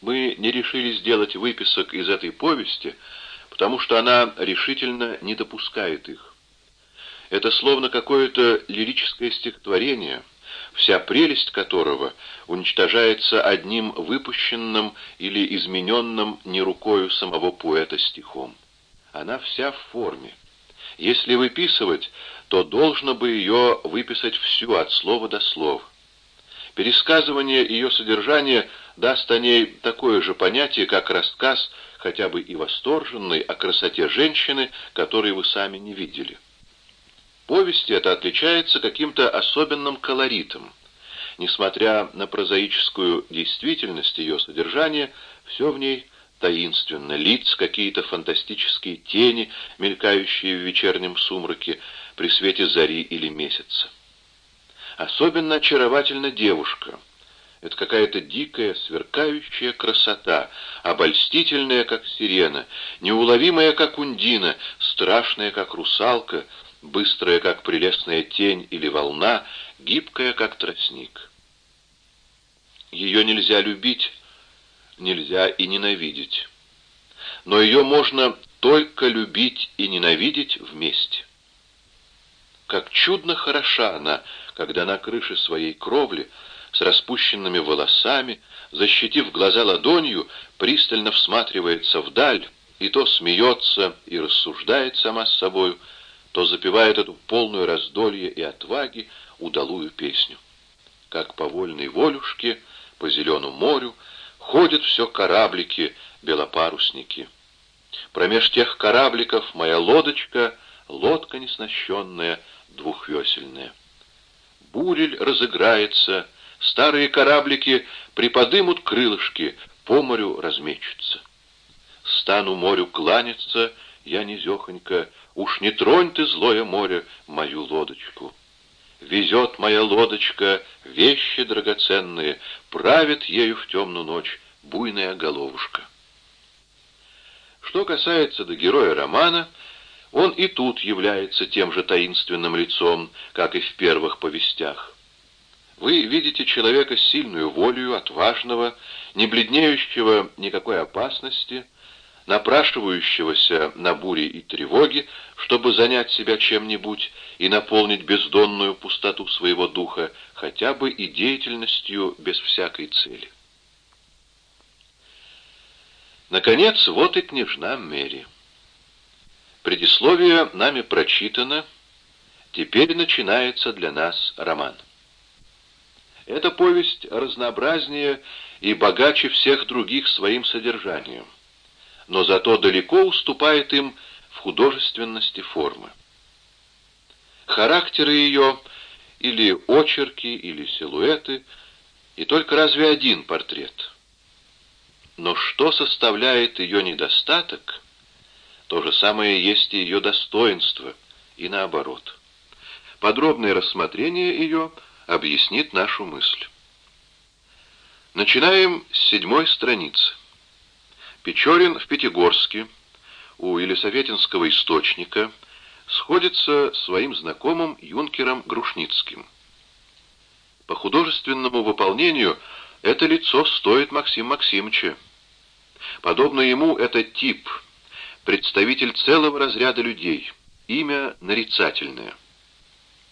Мы не решили сделать выписок из этой повести, потому что она решительно не допускает их. Это словно какое-то лирическое стихотворение, вся прелесть которого уничтожается одним выпущенным или измененным не рукою самого поэта стихом. Она вся в форме. Если выписывать, то должно бы ее выписать всю от слова до слова. Пересказывание ее содержания даст о ней такое же понятие, как рассказ, хотя бы и восторженный, о красоте женщины, которой вы сами не видели. Повесть эта отличается каким-то особенным колоритом. Несмотря на прозаическую действительность ее содержания, все в ней таинственно, лиц, какие-то фантастические тени, мелькающие в вечернем сумраке при свете зари или месяца. Особенно очаровательна девушка. Это какая-то дикая, сверкающая красота, обольстительная, как сирена, неуловимая, как ундина, страшная, как русалка, быстрая, как прелестная тень или волна, гибкая, как тростник. Ее нельзя любить, нельзя и ненавидеть. Но ее можно только любить и ненавидеть вместе. Как чудно хороша она, когда на крыше своей кровли, с распущенными волосами, защитив глаза ладонью, пристально всматривается вдаль, и то смеется и рассуждает сама с собою, то запевает эту полную раздолье и отваги удалую песню. Как по вольной волюшке, по зеленому морю, ходят все кораблики, белопарусники. Промеж тех корабликов моя лодочка, лодка неснащенная, двухвесельная. Бурель разыграется, старые кораблики приподымут крылышки, по морю размечутся. Стану морю кланяться, я низехонько, Уж не тронь ты, злое море, мою лодочку. Везет моя лодочка вещи драгоценные, Правит ею в темную ночь буйная головушка. Что касается до героя романа, он и тут является тем же таинственным лицом, как и в первых повестях. Вы видите человека с сильную волею, отважного, не бледнеющего никакой опасности, напрашивающегося на бури и тревоги, чтобы занять себя чем-нибудь и наполнить бездонную пустоту своего духа хотя бы и деятельностью без всякой цели. Наконец, вот и княжна Мэри. Предисловие нами прочитано, теперь начинается для нас роман. Эта повесть разнообразнее и богаче всех других своим содержанием но зато далеко уступает им в художественности формы. Характеры ее или очерки, или силуэты, и только разве один портрет. Но что составляет ее недостаток, то же самое есть и ее достоинство, и наоборот. Подробное рассмотрение ее объяснит нашу мысль. Начинаем с седьмой страницы. Печорин в Пятигорске у Елисаветинского источника сходится своим знакомым юнкером Грушницким. По художественному выполнению это лицо стоит Максим Максимовича. Подобно ему это тип, представитель целого разряда людей, имя нарицательное.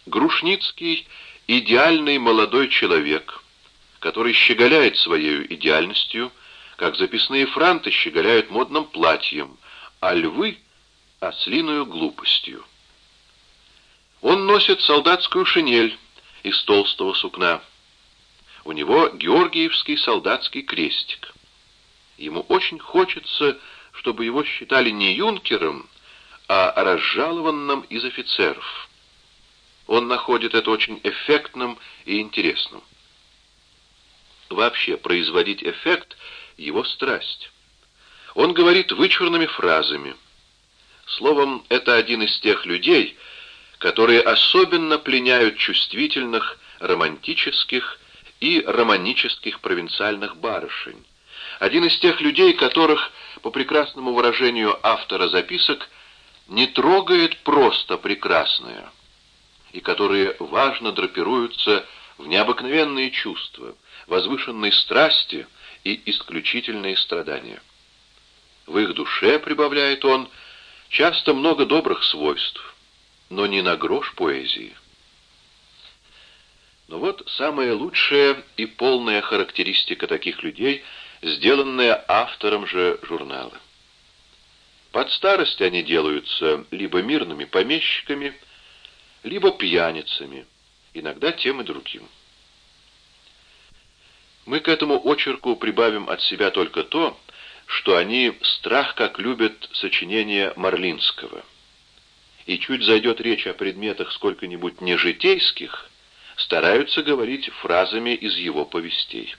Грушницкий — идеальный молодой человек, который щеголяет своей идеальностью — как записные франты щеголяют модным платьем, а львы — ослиную глупостью. Он носит солдатскую шинель из толстого сукна. У него георгиевский солдатский крестик. Ему очень хочется, чтобы его считали не юнкером, а разжалованным из офицеров. Он находит это очень эффектным и интересным. Вообще, производить эффект — его страсть. Он говорит вычурными фразами. Словом, это один из тех людей, которые особенно пленяют чувствительных, романтических и романических провинциальных барышень. Один из тех людей, которых, по прекрасному выражению автора записок, не трогает просто прекрасное, и которые важно драпируются в необыкновенные чувства, возвышенной страсти и исключительные страдания. В их душе, прибавляет он, часто много добрых свойств, но не на грош поэзии. Но вот самая лучшая и полная характеристика таких людей, сделанная автором же журнала. Под старость они делаются либо мирными помещиками, либо пьяницами, иногда тем и другим. Мы к этому очерку прибавим от себя только то, что они страх как любят сочинения Марлинского. И чуть зайдет речь о предметах сколько-нибудь нежитейских, стараются говорить фразами из его повестей.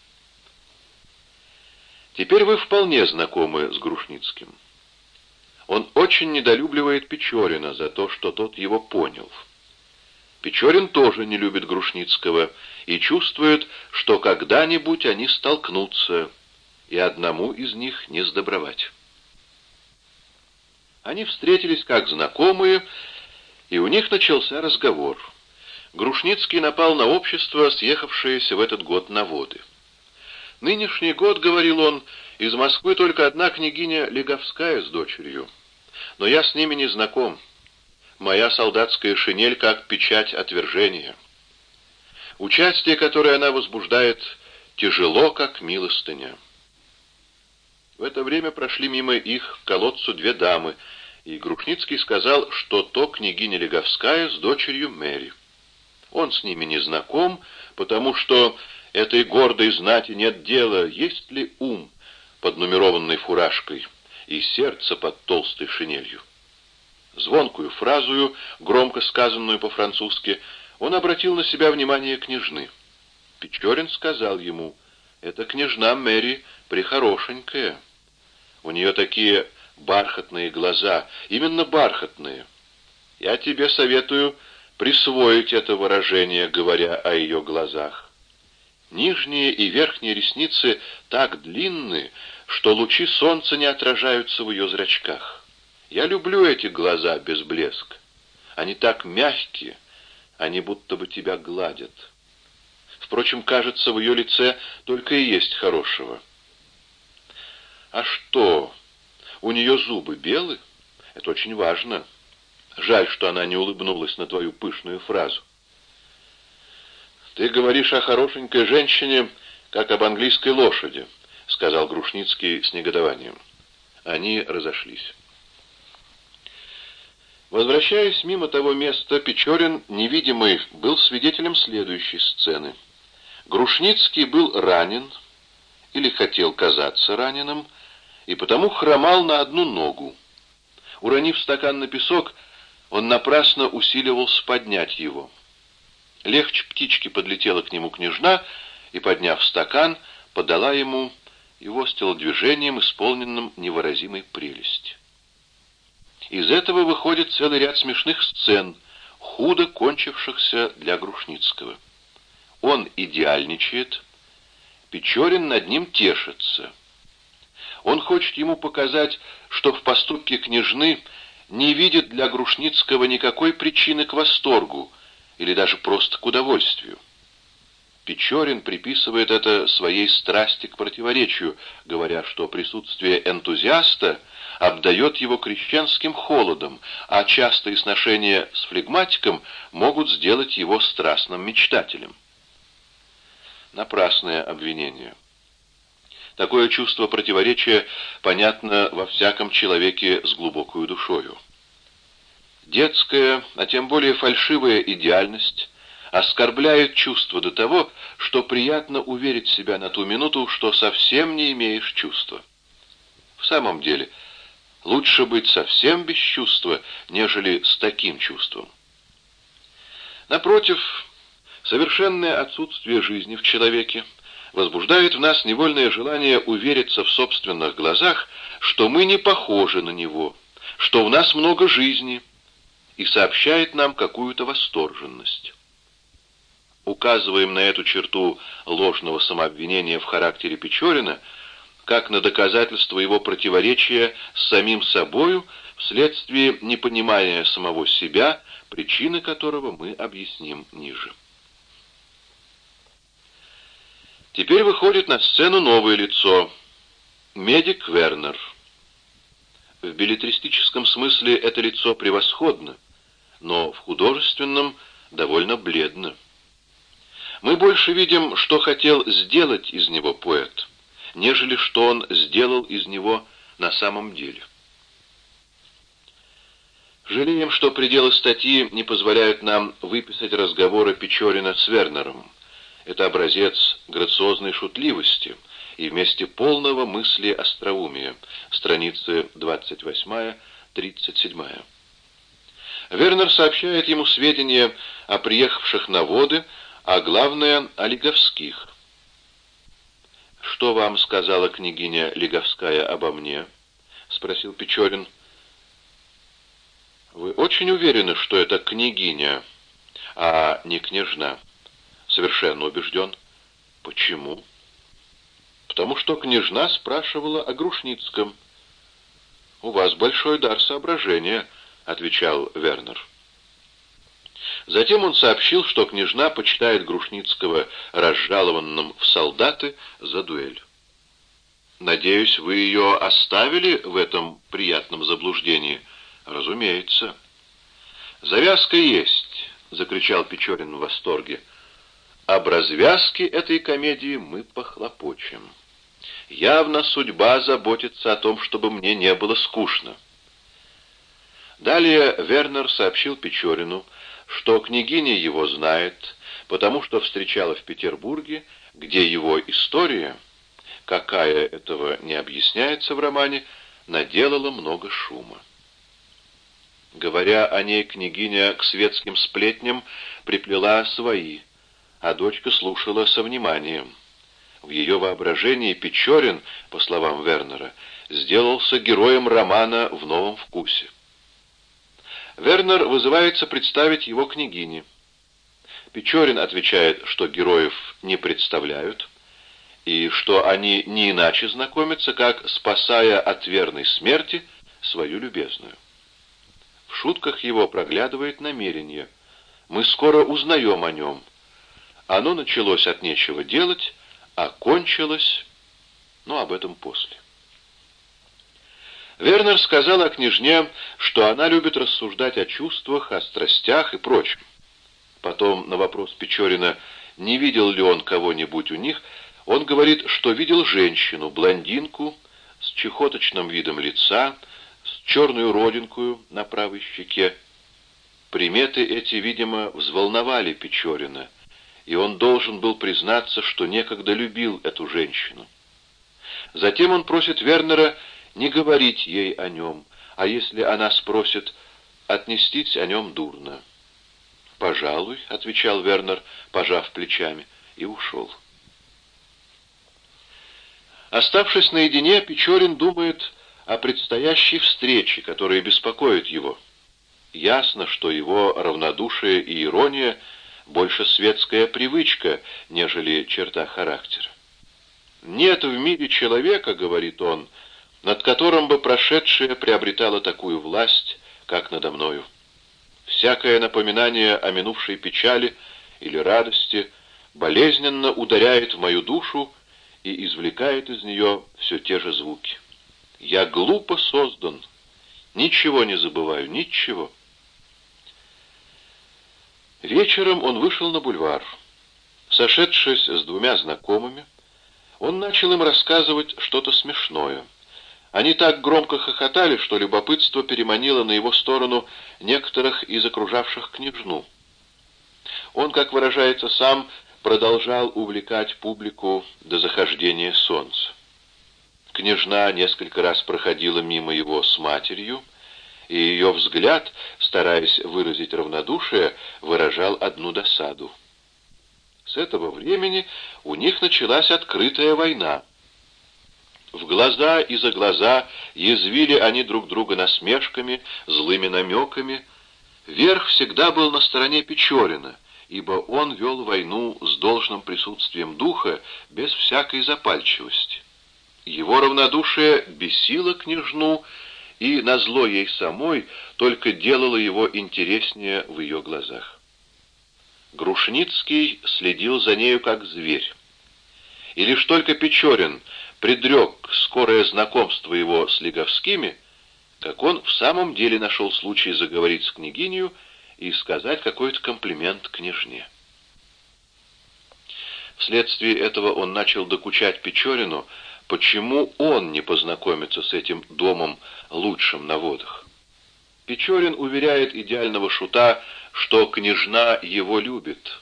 Теперь вы вполне знакомы с Грушницким. Он очень недолюбливает Печорина за то, что тот его понял. Печорин тоже не любит Грушницкого и чувствует, что когда-нибудь они столкнутся, и одному из них не сдобровать. Они встретились как знакомые, и у них начался разговор. Грушницкий напал на общество, съехавшееся в этот год на воды. «Нынешний год, — говорил он, — из Москвы только одна княгиня Леговская с дочерью. Но я с ними не знаком. Моя солдатская шинель как печать отвержения. Участие, которое она возбуждает, тяжело, как милостыня. В это время прошли мимо их к колодцу две дамы, и Грушницкий сказал, что то княгиня Леговская с дочерью Мэри. Он с ними не знаком, потому что этой гордой знати нет дела, есть ли ум под нумерованной фуражкой и сердце под толстой шинелью. Звонкую фразую, громко сказанную по-французски, он обратил на себя внимание княжны. Печорин сказал ему, «Это княжна Мэри прихорошенькая. У нее такие бархатные глаза, именно бархатные. Я тебе советую присвоить это выражение, говоря о ее глазах. Нижние и верхние ресницы так длинны, что лучи солнца не отражаются в ее зрачках. Я люблю эти глаза без блеск. Они так мягкие, они будто бы тебя гладят. Впрочем, кажется, в ее лице только и есть хорошего. А что, у нее зубы белы? Это очень важно. Жаль, что она не улыбнулась на твою пышную фразу. Ты говоришь о хорошенькой женщине, как об английской лошади, сказал Грушницкий с негодованием. Они разошлись. Возвращаясь мимо того места, Печорин, невидимый, был свидетелем следующей сцены. Грушницкий был ранен, или хотел казаться раненым, и потому хромал на одну ногу. Уронив стакан на песок, он напрасно усиливался поднять его. Легче птички подлетела к нему княжна и, подняв стакан, подала ему его с телодвижением, исполненным невыразимой прелести. Из этого выходит целый ряд смешных сцен, худо кончившихся для Грушницкого. Он идеальничает, Печорин над ним тешится. Он хочет ему показать, что в поступке княжны не видит для Грушницкого никакой причины к восторгу или даже просто к удовольствию. Печорин приписывает это своей страсти к противоречию, говоря, что присутствие энтузиаста обдает его крещенским холодом, а частые сношения с флегматиком могут сделать его страстным мечтателем. Напрасное обвинение. Такое чувство противоречия понятно во всяком человеке с глубокой душою. Детская, а тем более фальшивая идеальность оскорбляет чувство до того, что приятно уверить себя на ту минуту, что совсем не имеешь чувства. В самом деле, лучше быть совсем без чувства, нежели с таким чувством. Напротив, совершенное отсутствие жизни в человеке возбуждает в нас невольное желание увериться в собственных глазах, что мы не похожи на него, что в нас много жизни, и сообщает нам какую-то восторженность указываем на эту черту ложного самообвинения в характере Печорина, как на доказательство его противоречия с самим собою вследствие непонимания самого себя, причины которого мы объясним ниже. Теперь выходит на сцену новое лицо — медик Вернер. В билетристическом смысле это лицо превосходно, но в художественном довольно бледно. Мы больше видим, что хотел сделать из него поэт, нежели что он сделал из него на самом деле. Жалеем, что пределы статьи не позволяют нам выписать разговоры Печорина с Вернером. Это образец грациозной шутливости и вместе полного мысли остроумия. Страницы 28-37. Вернер сообщает ему сведения о приехавших на воды, а главное — о Лиговских. «Что вам сказала княгиня Лиговская обо мне?» — спросил Печорин. «Вы очень уверены, что это княгиня, а не княжна?» «Совершенно убежден». «Почему?» «Потому что княжна спрашивала о Грушницком». «У вас большой дар соображения», — отвечал Вернер. Затем он сообщил, что княжна почитает Грушницкого разжалованным в солдаты за дуэль. «Надеюсь, вы ее оставили в этом приятном заблуждении?» «Разумеется». «Завязка есть», — закричал Печорин в восторге. «Об развязке этой комедии мы похлопочем. Явно судьба заботится о том, чтобы мне не было скучно». Далее Вернер сообщил Печорину, что княгиня его знает, потому что встречала в Петербурге, где его история, какая этого не объясняется в романе, наделала много шума. Говоря о ней, княгиня к светским сплетням приплела свои, а дочка слушала со вниманием. В ее воображении Печорин, по словам Вернера, сделался героем романа в новом вкусе. Вернер вызывается представить его княгине. Печорин отвечает, что героев не представляют, и что они не иначе знакомятся, как спасая от верной смерти свою любезную. В шутках его проглядывает намерение. Мы скоро узнаем о нем. Оно началось от нечего делать, а кончилось... Но об этом после. Вернер сказал о княжне, что она любит рассуждать о чувствах, о страстях и прочем. Потом на вопрос Печорина, не видел ли он кого-нибудь у них, он говорит, что видел женщину, блондинку, с чехоточным видом лица, с черную родинкую на правой щеке. Приметы эти, видимо, взволновали Печорина, и он должен был признаться, что некогда любил эту женщину. Затем он просит Вернера не говорить ей о нем, а если она спросит, отнестись о нем дурно. «Пожалуй», — отвечал Вернер, пожав плечами, и ушел. Оставшись наедине, Печорин думает о предстоящей встрече, которая беспокоит его. Ясно, что его равнодушие и ирония больше светская привычка, нежели черта характера. «Нет в мире человека, — говорит он, — над которым бы прошедшее приобретало такую власть, как надо мною. Всякое напоминание о минувшей печали или радости болезненно ударяет в мою душу и извлекает из нее все те же звуки. Я глупо создан. Ничего не забываю, ничего. Вечером он вышел на бульвар. Сошедшись с двумя знакомыми, он начал им рассказывать что-то смешное. Они так громко хохотали, что любопытство переманило на его сторону некоторых из окружавших княжну. Он, как выражается сам, продолжал увлекать публику до захождения солнца. Княжна несколько раз проходила мимо его с матерью, и ее взгляд, стараясь выразить равнодушие, выражал одну досаду. С этого времени у них началась открытая война. В глаза и за глаза язвили они друг друга насмешками, злыми намеками. Верх всегда был на стороне Печорина, ибо он вел войну с должным присутствием духа, без всякой запальчивости. Его равнодушие бесило княжну, и, назло ей самой, только делало его интереснее в ее глазах. Грушницкий следил за нею как зверь. И лишь только Печорин предрек скорое знакомство его с Леговскими, как он в самом деле нашел случай заговорить с княгинью и сказать какой-то комплимент княжне. Вследствие этого он начал докучать Печорину, почему он не познакомится с этим домом лучшим на водах. Печорин уверяет идеального шута, что княжна его любит.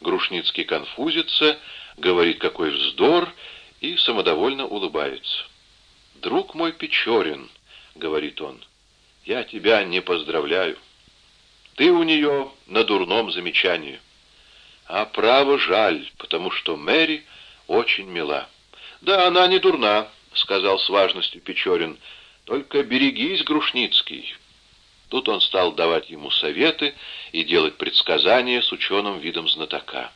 Грушницкий конфузится, говорит какой вздор и самодовольно улыбается. «Друг мой Печорин», — говорит он, — «я тебя не поздравляю. Ты у нее на дурном замечании. А право жаль, потому что Мэри очень мила». «Да, она не дурна», — сказал с важностью Печорин, — «только берегись, Грушницкий». Тут он стал давать ему советы и делать предсказания с ученым видом знатока.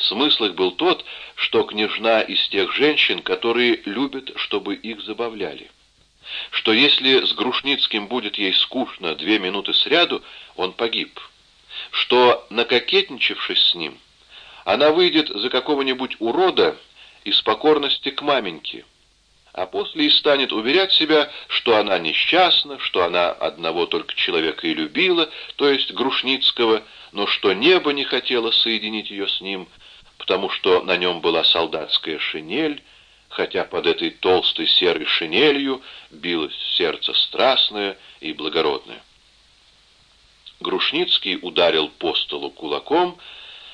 Смысл их был тот, что княжна из тех женщин, которые любят, чтобы их забавляли. Что если с Грушницким будет ей скучно две минуты сряду, он погиб. Что, накокетничавшись с ним, она выйдет за какого-нибудь урода из покорности к маменьке, а после и станет уверять себя, что она несчастна, что она одного только человека и любила, то есть Грушницкого, но что небо не хотело соединить ее с ним, потому что на нем была солдатская шинель, хотя под этой толстой серой шинелью билось сердце страстное и благородное. Грушницкий ударил по столу кулаком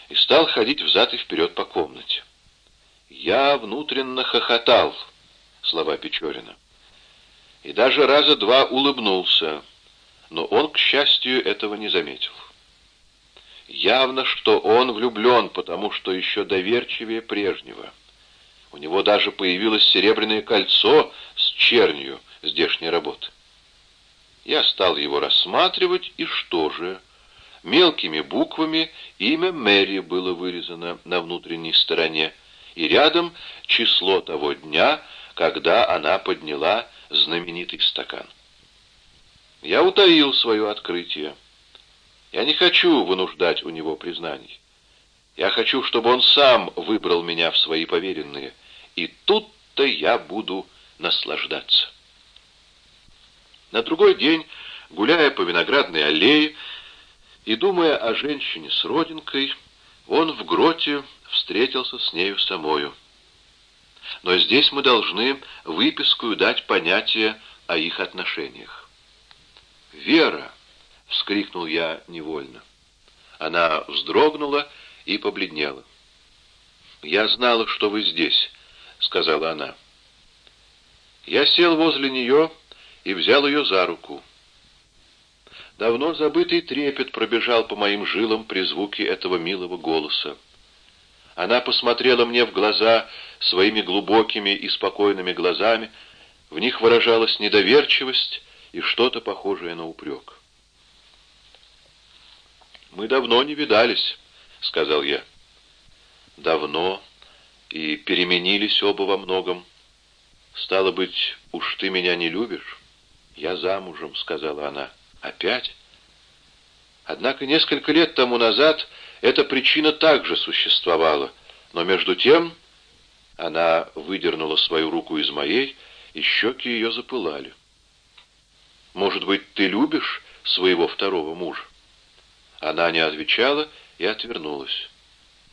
и стал ходить взад и вперед по комнате. Я внутренно хохотал, слова Печорина. И даже раза два улыбнулся, но он, к счастью, этого не заметил. Явно, что он влюблен, потому что еще доверчивее прежнего. У него даже появилось серебряное кольцо с чернью здешней работы. Я стал его рассматривать, и что же? Мелкими буквами имя Мэри было вырезано на внутренней стороне, и рядом число того дня, когда она подняла знаменитый стакан. Я утаил свое открытие. Я не хочу вынуждать у него признаний. Я хочу, чтобы он сам выбрал меня в свои поверенные, и тут-то я буду наслаждаться. На другой день, гуляя по виноградной аллее и думая о женщине с родинкой, он в гроте встретился с нею самою. Но здесь мы должны выписку дать понятие о их отношениях. «Вера!» — вскрикнул я невольно. Она вздрогнула и побледнела. «Я знала, что вы здесь», — сказала она. Я сел возле нее и взял ее за руку. Давно забытый трепет пробежал по моим жилам при звуке этого милого голоса. Она посмотрела мне в глаза своими глубокими и спокойными глазами, в них выражалась недоверчивость и что-то похожее на упрек. «Мы давно не видались», — сказал я. «Давно, и переменились оба во многом. Стало быть, уж ты меня не любишь?» «Я замужем», — сказала она. «Опять?» Однако несколько лет тому назад эта причина также существовала, но между тем она выдернула свою руку из моей, и щеки ее запылали. «Может быть, ты любишь своего второго мужа?» Она не отвечала и отвернулась.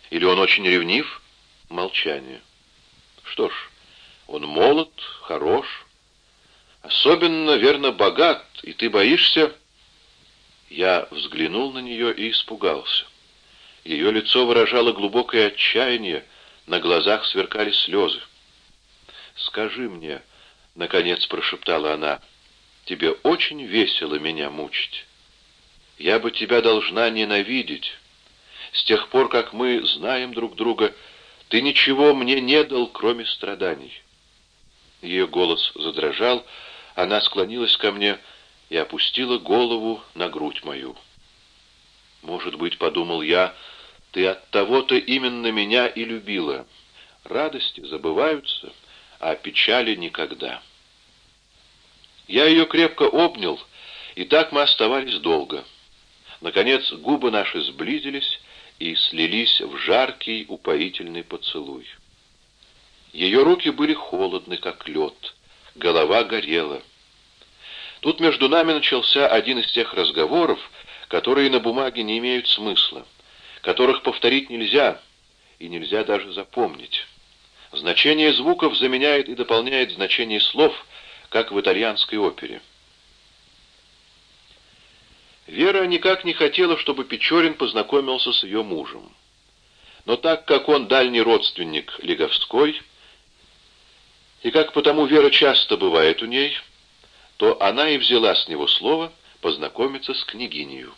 «Или он очень ревнив?» Молчание. «Что ж, он молод, хорош, особенно, верно, богат, и ты боишься...» Я взглянул на нее и испугался. Ее лицо выражало глубокое отчаяние, на глазах сверкали слезы. «Скажи мне», — наконец прошептала она, — «тебе очень весело меня мучить. Я бы тебя должна ненавидеть. С тех пор, как мы знаем друг друга, ты ничего мне не дал, кроме страданий». Ее голос задрожал, она склонилась ко мне и опустила голову на грудь мою. «Может быть, — подумал я, — ты от того-то именно меня и любила. Радости забываются, а печали никогда. Я ее крепко обнял, и так мы оставались долго. Наконец губы наши сблизились и слились в жаркий упоительный поцелуй. Ее руки были холодны, как лед, голова горела. Тут между нами начался один из тех разговоров, которые на бумаге не имеют смысла, которых повторить нельзя, и нельзя даже запомнить. Значение звуков заменяет и дополняет значение слов, как в итальянской опере. Вера никак не хотела, чтобы Печорин познакомился с ее мужем. Но так как он дальний родственник Леговской, и как потому Вера часто бывает у ней, то она и взяла с него слово познакомиться с княгинею.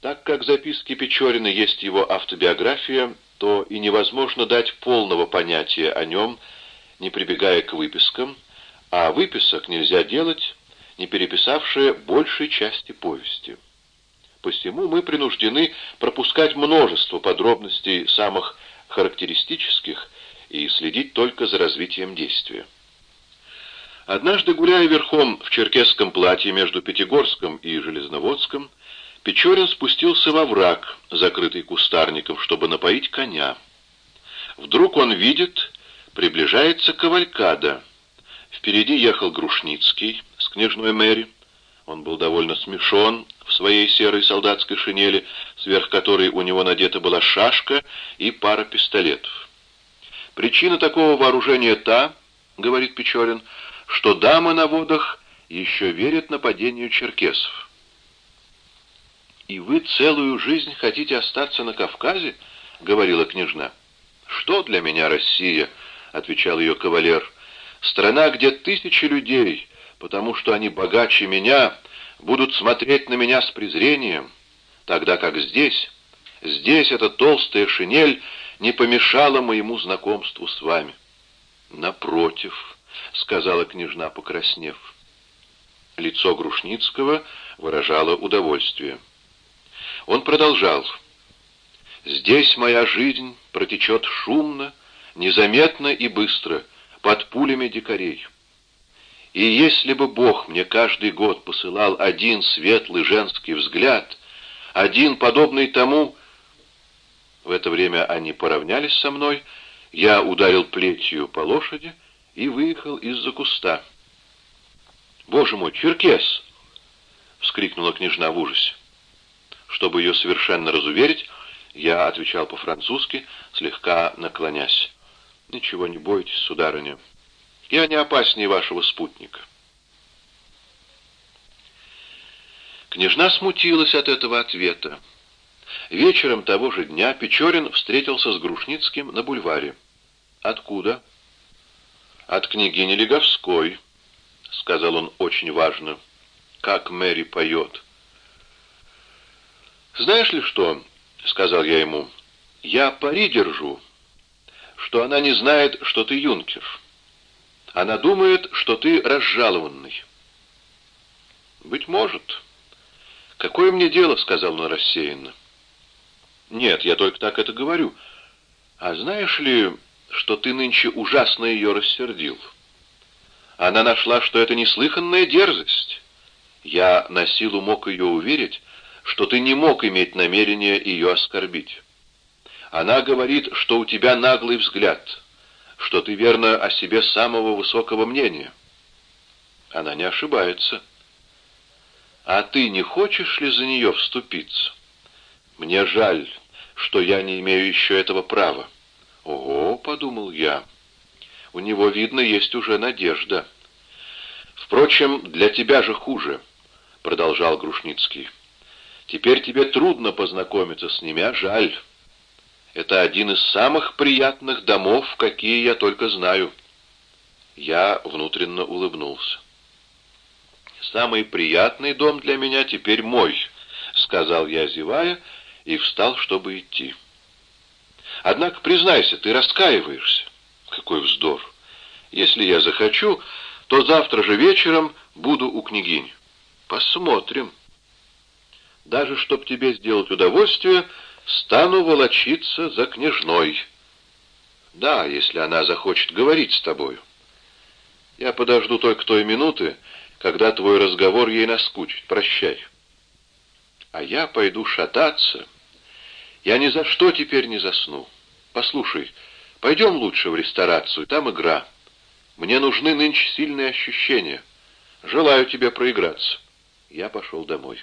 Так как записки Печорина есть его автобиография, то и невозможно дать полного понятия о нем, не прибегая к выпискам, а выписок нельзя делать, не переписавшие большей части повести. Посему мы принуждены пропускать множество подробностей самых характеристических и следить только за развитием действия. Однажды, гуляя верхом в черкесском платье между Пятигорском и Железноводском, Печорин спустился во враг, закрытый кустарником, чтобы напоить коня. Вдруг он видит, приближается кавалькада. Впереди ехал Грушницкий с княжной Мэри. Он был довольно смешон в своей серой солдатской шинели, сверх которой у него надета была шашка и пара пистолетов. Причина такого вооружения та, говорит Печорин, что дамы на водах еще верят нападению черкесов. «И вы целую жизнь хотите остаться на Кавказе?» — говорила княжна. «Что для меня Россия?» — отвечал ее кавалер. «Страна, где тысячи людей, потому что они богаче меня, будут смотреть на меня с презрением, тогда как здесь, здесь эта толстая шинель не помешала моему знакомству с вами». «Напротив», — сказала княжна, покраснев. Лицо Грушницкого выражало удовольствие. Он продолжал. «Здесь моя жизнь протечет шумно, незаметно и быстро, под пулями дикарей. И если бы Бог мне каждый год посылал один светлый женский взгляд, один подобный тому... В это время они поравнялись со мной, я ударил плетью по лошади и выехал из-за куста. «Боже мой, черкес!» — вскрикнула княжна в ужасе. Чтобы ее совершенно разуверить, я отвечал по-французски, слегка наклонясь. «Ничего не бойтесь, сударыня. Я не опаснее вашего спутника». Княжна смутилась от этого ответа. Вечером того же дня Печорин встретился с Грушницким на бульваре. «Откуда?» «От княгини Леговской», — сказал он очень важно. «Как Мэри поет». «Знаешь ли что?» — сказал я ему. «Я пари держу, что она не знает, что ты юнкер. Она думает, что ты разжалованный». «Быть может». «Какое мне дело?» — сказал он рассеянно. «Нет, я только так это говорю. А знаешь ли, что ты нынче ужасно ее рассердил?» Она нашла, что это неслыханная дерзость. Я на силу мог ее уверить, что ты не мог иметь намерения ее оскорбить. Она говорит, что у тебя наглый взгляд, что ты верно о себе самого высокого мнения. Она не ошибается. А ты не хочешь ли за нее вступиться? Мне жаль, что я не имею еще этого права. Ого, подумал я, у него, видно, есть уже надежда. Впрочем, для тебя же хуже, продолжал Грушницкий. Теперь тебе трудно познакомиться с ними, а жаль. Это один из самых приятных домов, какие я только знаю. Я внутренно улыбнулся. «Самый приятный дом для меня теперь мой», — сказал я, зевая, и встал, чтобы идти. «Однако, признайся, ты раскаиваешься». «Какой вздор! Если я захочу, то завтра же вечером буду у княгини». «Посмотрим». Даже чтоб тебе сделать удовольствие, стану волочиться за княжной. Да, если она захочет говорить с тобою. Я подожду только той минуты, когда твой разговор ей наскучит. Прощай. А я пойду шататься. Я ни за что теперь не засну. Послушай, Пойдем лучше в ресторацию, там игра. Мне нужны нынче сильные ощущения. Желаю тебе проиграться». Я пошел домой.